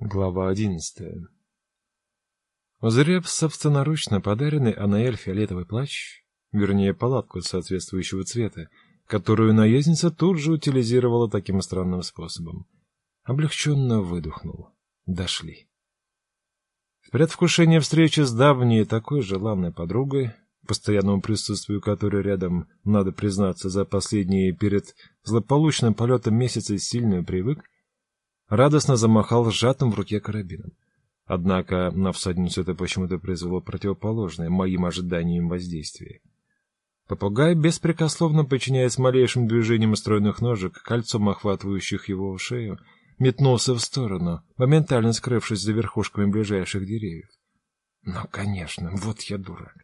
Глава одиннадцатая Узрев собственноручно подаренный Анаэль фиолетовый плащ, вернее, палатку соответствующего цвета, которую наездница тут же утилизировала таким странным способом, облегченно выдохнул. Дошли. В предвкушении встречи с давней такой желанной подругой, постоянному присутствию которой рядом, надо признаться, за последние перед злополучным полетом месяца сильно привык, радостно замахал сжатым в руке карабином. Однако на всадницу это почему-то произвело противоположное моим ожиданиям воздействие. Попугай, беспрекословно подчиняясь малейшим движениям стройных ножек, кольцом охватывающих его шею, метнулся в сторону, моментально скрывшись за верхушками ближайших деревьев. Ну, конечно, вот я дурак.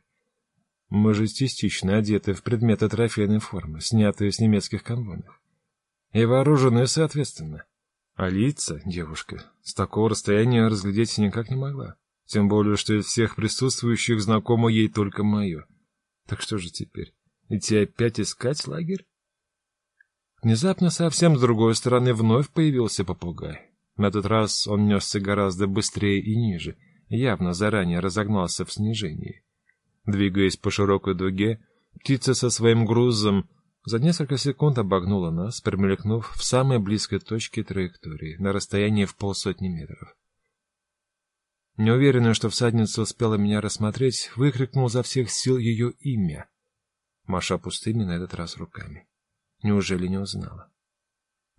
Мы же частично одеты в предметы трофейной формы, снятые с немецких конвойных. И вооружены соответственно. А лица девушка с такого расстояния разглядеть никак не могла. Тем более, что из всех присутствующих знакомо ей только мое. Так что же теперь? Идти опять искать лагерь? Внезапно совсем с другой стороны вновь появился попугай. На этот раз он несся гораздо быстрее и ниже, явно заранее разогнался в снижении. Двигаясь по широкой дуге, птица со своим грузом за несколько секунд обогнула нас, промелькнув в самой близкой точке траектории, на расстоянии в полсотни метров. Неуверенная, что всадница успела меня рассмотреть, выкрикнул за всех сил ее имя, маша пустыми на этот раз руками. Неужели не узнала?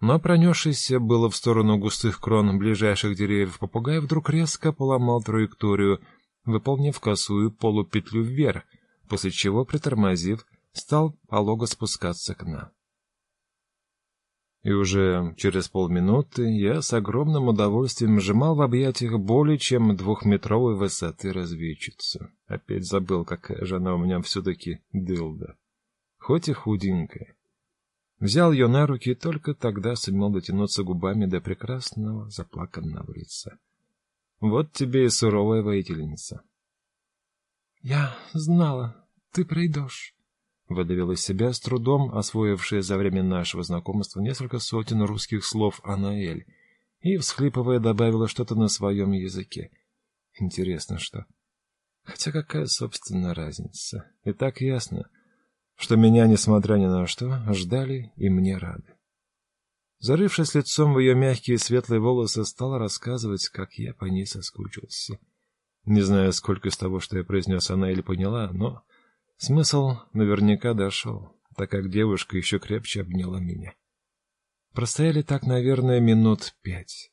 Но пронесшийся было в сторону густых крон ближайших деревьев попугай вдруг резко поломал траекторию, выполнив косую полупетлю вверх, после чего, притормозив, стал полого спускаться к нам. И уже через полминуты я с огромным удовольствием сжимал в объятиях более чем двухметровой высоты разведчицу. Опять забыл, какая же она у меня все-таки дылда. Хоть и худенькая. Взял ее на руки и только тогда сумел дотянуться губами до прекрасного заплаканного лица. Вот тебе и суровая воительница. — Я знала, ты придешь выдавила из себя с трудом освоившая за время нашего знакомства несколько сотен русских слов Анаэль, и, всхлипывая, добавила что-то на своем языке. Интересно, что? Хотя какая, собственно, разница? И так ясно, что меня, несмотря ни на что, ждали и мне рады. Зарывшись лицом в ее мягкие светлые волосы, стала рассказывать, как я по ней соскучился. Не знаю, сколько из того, что я произнес, она или поняла, но Смысл наверняка дошел, так как девушка еще крепче обняла меня. Простояли так, наверное, минут пять.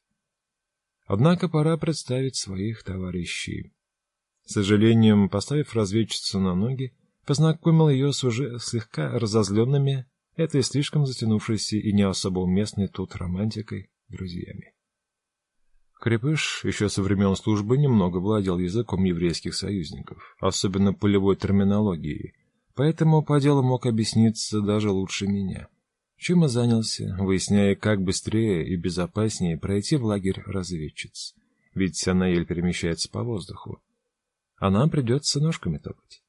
Однако пора представить своих товарищей. С сожалением, поставив разведчицу на ноги, познакомил ее с уже слегка разозленными, этой слишком затянувшейся и не особо уместной тут романтикой, друзьями. Крепыш еще со времен службы немного владел языком еврейских союзников, особенно полевой терминологией, поэтому по делу мог объясниться даже лучше меня. Чем и занялся, выясняя, как быстрее и безопаснее пройти в лагерь разведчиц. Ведь Санаэль перемещается по воздуху. А нам придется ножками топать.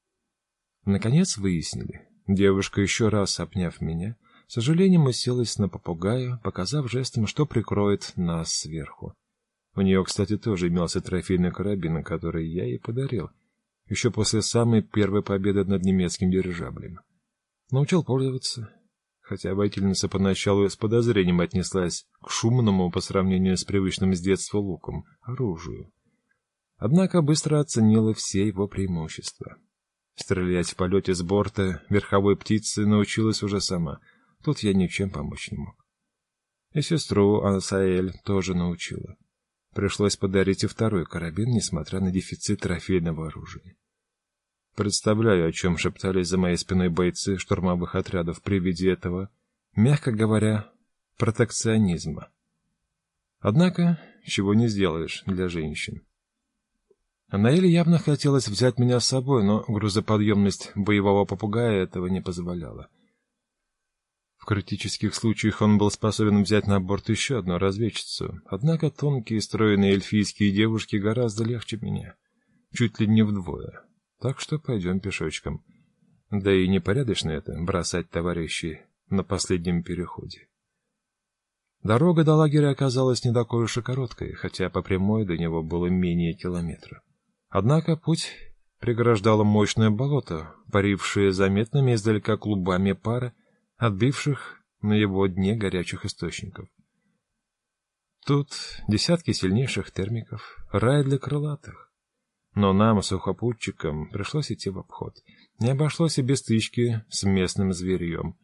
Наконец выяснили. Девушка, еще раз обняв меня, сожалением уселась на попугая, показав жестом, что прикроет нас сверху. У нее, кстати, тоже имелся трофейный карабин, который я ей подарил, еще после самой первой победы над немецким дирижаблем. Научил пользоваться, хотя воительница поначалу с подозрением отнеслась к шумному по сравнению с привычным с детства луком оружию. Однако быстро оценила все его преимущества. Стрелять в полете с борта верховой птицы научилась уже сама. Тут я ничем помочь не мог. И сестру Ансаэль тоже научила. Пришлось подарить и второй карабин, несмотря на дефицит трофейного оружия. Представляю, о чем шептались за моей спиной бойцы штурмовых отрядов при виде этого, мягко говоря, протекционизма. Однако, чего не сделаешь для женщин. Анаэле явно хотелось взять меня с собой, но грузоподъемность боевого попугая этого не позволяла. В критических случаях он был способен взять на борт еще одну разведчицу. Однако тонкие, стройные эльфийские девушки гораздо легче меня. Чуть ли не вдвое. Так что пойдем пешочком. Да и непорядочно это — бросать товарищей на последнем переходе. Дорога до лагеря оказалась не такой уж и короткой, хотя по прямой до него было менее километра. Однако путь преграждало мощное болото, парившее заметными издалека клубами пара, отбивших на его дне горячих источников. Тут десятки сильнейших термиков, рай для крылатых. Но нам, сухопутчикам, пришлось идти в обход. Не обошлось и без стычки с местным зверьем.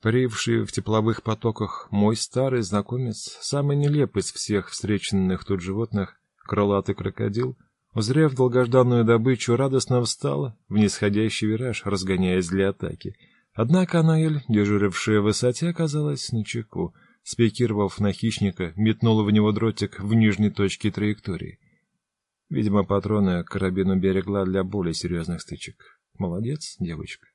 Паривший в тепловых потоках мой старый знакомец, самый нелепый из всех встреченных тут животных, крылатый крокодил, узрев долгожданную добычу, радостно встал в нисходящий вираж, разгоняясь для атаки. Однако Анаэль, дежурившая в высоте, оказалась на чеку. Спикировав на хищника, метнула в него дротик в нижней точке траектории. Видимо, патроны карабину берегла для более серьезных стычек. Молодец, девочка.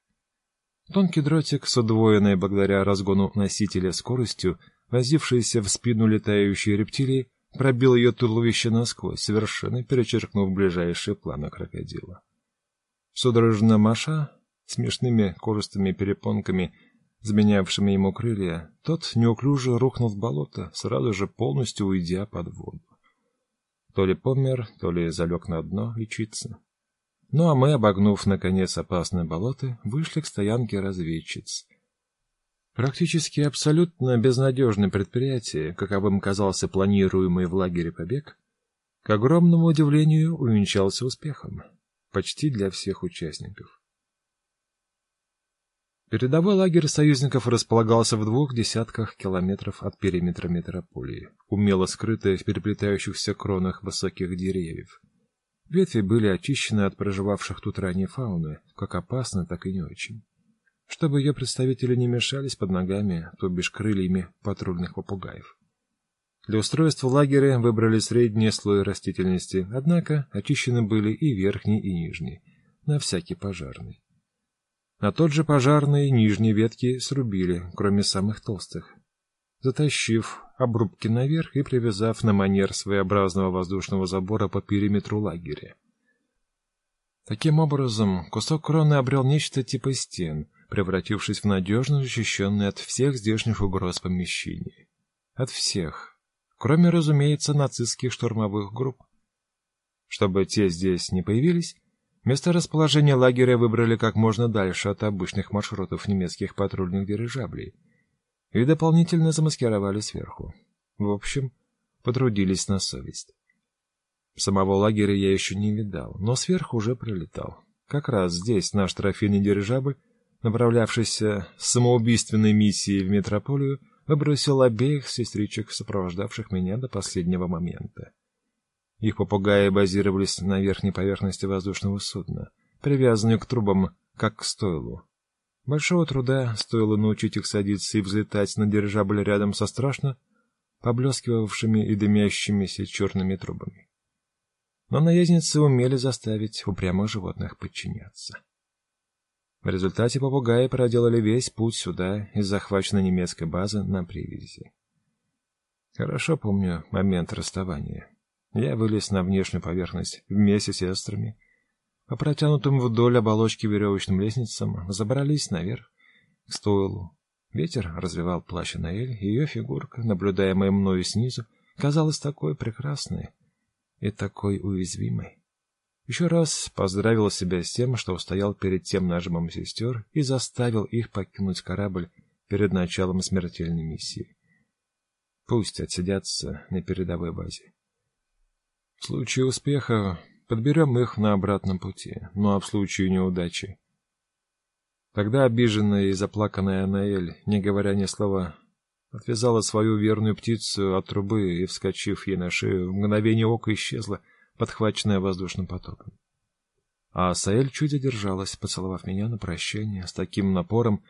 Тонкий дротик с удвоенной благодаря разгону носителя скоростью, возившийся в спину летающей рептилии, пробил ее туловище насквозь, совершенно перечеркнув ближайшие планы крокодила. Судорожно маша, смешными кожистыми перепонками, заменявшими ему крылья, тот неуклюже рухнул в болото, сразу же полностью уйдя под воду. То ли помер, то ли залег на дно лечиться. Ну а мы, обогнув, наконец, опасное болото, вышли к стоянке разведчиц. Практически абсолютно безнадежное предприятие, каковым казался планируемый в лагере побег, к огромному удивлению увенчался успехом. Почти для всех участников. Передовой лагерь союзников располагался в двух десятках километров от периметра метрополии, умело скрытый в переплетающихся кронах высоких деревьев. Ветви были очищены от проживавших тут ранее фауны, как опасно, так и не очень. Чтобы ее представители не мешались под ногами, то бишь крыльями патрульных попугаев. Для устройства лагеря выбрали средние слои растительности, однако очищены были и верхний, и нижний, на всякий пожарный. На тот же пожарный нижние ветки срубили, кроме самых толстых. Затащив обрубки наверх и привязав на манер своеобразного воздушного забора по периметру лагеря. Таким образом, кусок кроны обрел нечто типа стен, превратившись в надежно защищенное от всех здешних угроз помещение. От всех. Кроме, разумеется, нацистских штурмовых групп. Чтобы те здесь не появились, Место расположения лагеря выбрали как можно дальше от обычных маршрутов немецких патрульных дирижаблей и дополнительно замаскировали сверху. В общем, потрудились на совесть. Самого лагеря я еще не видал, но сверху уже прилетал. Как раз здесь наш трофейный дирижабль, направлявшийся с самоубийственной миссией в метрополию, выбросил обеих сестричек, сопровождавших меня до последнего момента. Их попугаи базировались на верхней поверхности воздушного судна, привязанные к трубам, как к стойлу. Большого труда стоило научить их садиться и взлетать на дирижабль рядом со страшно поблескивавшими и дымящимися черными трубами. Но наездницы умели заставить упрямых животных подчиняться. В результате попугаи проделали весь путь сюда из захваченной немецкой базы на привязи. Хорошо помню момент расставания. Я вылез на внешнюю поверхность вместе с сестрами. По протянутым вдоль оболочки веревочным лестницам забрались наверх, к стойлу. Ветер развивал плащ Наэль, и ее фигурка, наблюдаемая мною снизу, казалась такой прекрасной и такой уязвимой. Еще раз поздравил себя с тем, что устоял перед тем нажимом сестер и заставил их покинуть корабль перед началом смертельной миссии. Пусть отсидятся на передовой базе. В случае успеха подберем их на обратном пути, ну а в случае неудачи... Тогда обиженная и заплаканная Анаэль, не говоря ни слова, отвязала свою верную птицу от трубы и, вскочив ей на шею, в мгновение ока исчезла, подхваченная воздушным потоком. А Саэль чуть одержалась, поцеловав меня на прощание с таким напором,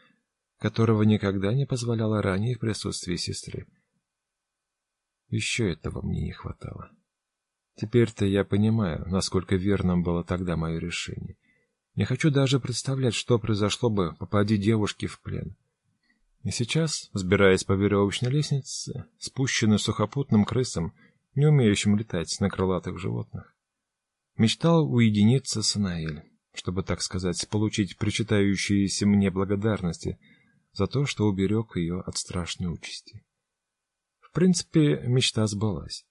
которого никогда не позволяла ранее в присутствии сестры. Еще этого мне не хватало. Теперь-то я понимаю, насколько верным было тогда мое решение. Не хочу даже представлять, что произошло бы, попади девушки в плен. И сейчас, взбираясь по веревочной лестнице, спущенной сухопутным крысам, не умеющим летать на крылатых животных, мечтал уединиться с Анаэль, чтобы, так сказать, получить причитающиеся мне благодарности за то, что уберег ее от страшной участи. принципе, мечта сбылась.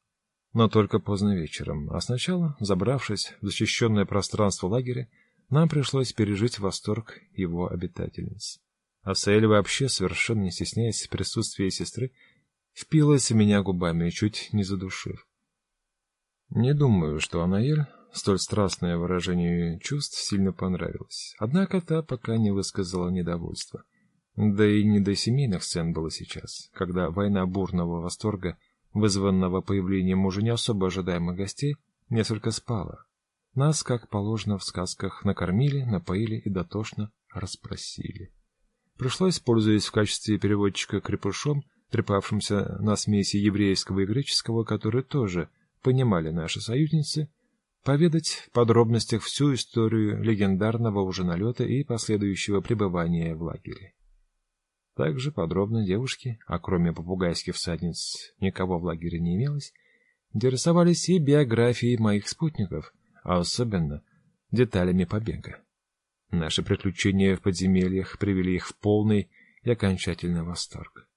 Но только поздно вечером, а сначала, забравшись в защищенное пространство лагеря, нам пришлось пережить восторг его обитательниц. Асаэль вообще, совершенно не стесняясь присутствия сестры, впилась в меня губами, чуть не задушив. Не думаю, что Анаэль, столь страстное выражение чувств, сильно понравилось. Однако та пока не высказала недовольства. Да и не до семейных сцен было сейчас, когда война бурного восторга, вызванного появлением уже не особо ожидаемых гостей, несколько спала. Нас, как положено в сказках, накормили, напоили и дотошно расспросили. Пришлось, пользуясь в качестве переводчика крепышом, трепавшимся на смеси еврейского и греческого, которые тоже понимали наши союзницы, поведать в подробностях всю историю легендарного уже налета и последующего пребывания в лагере. Также подробно девушки, а кроме попугайских всадниц никого в лагере не имелось, интересовались и биографией моих спутников, а особенно деталями побега. Наши приключения в подземельях привели их в полный и окончательный восторг.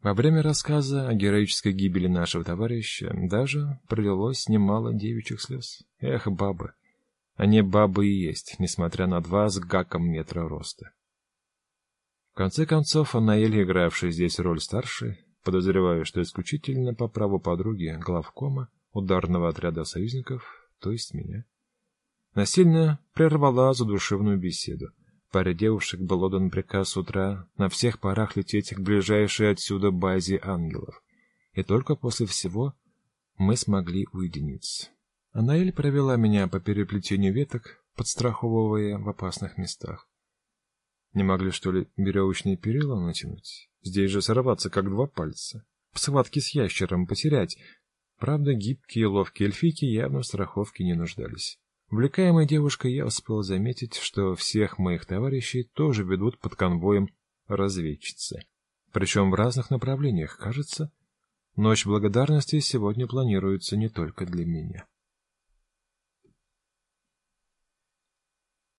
Во время рассказа о героической гибели нашего товарища даже пролилось немало девичьих слез. Эх, бабы! Они бабы и есть, несмотря на два с гаком метра роста. В конце концов, Анаэль, игравшая здесь роль старшей, подозреваю, что исключительно по праву подруги главкома ударного отряда союзников, то есть меня, насильно прервала задушевную беседу. Паре девушек был отдан приказ с утра на всех парах лететь к ближайшей отсюда базе ангелов. И только после всего мы смогли уединиться. Анаэль провела меня по переплетению веток, подстраховывая в опасных местах. Не могли, что ли, веревочные перила натянуть? Здесь же сорваться, как два пальца. В схватке с ящером потерять. Правда, гибкие и ловкие эльфики явно в страховке не нуждались. Увлекаемая девушкой, я успел заметить, что всех моих товарищей тоже ведут под конвоем разведчицы. Причем в разных направлениях, кажется. Ночь благодарности сегодня планируется не только для меня.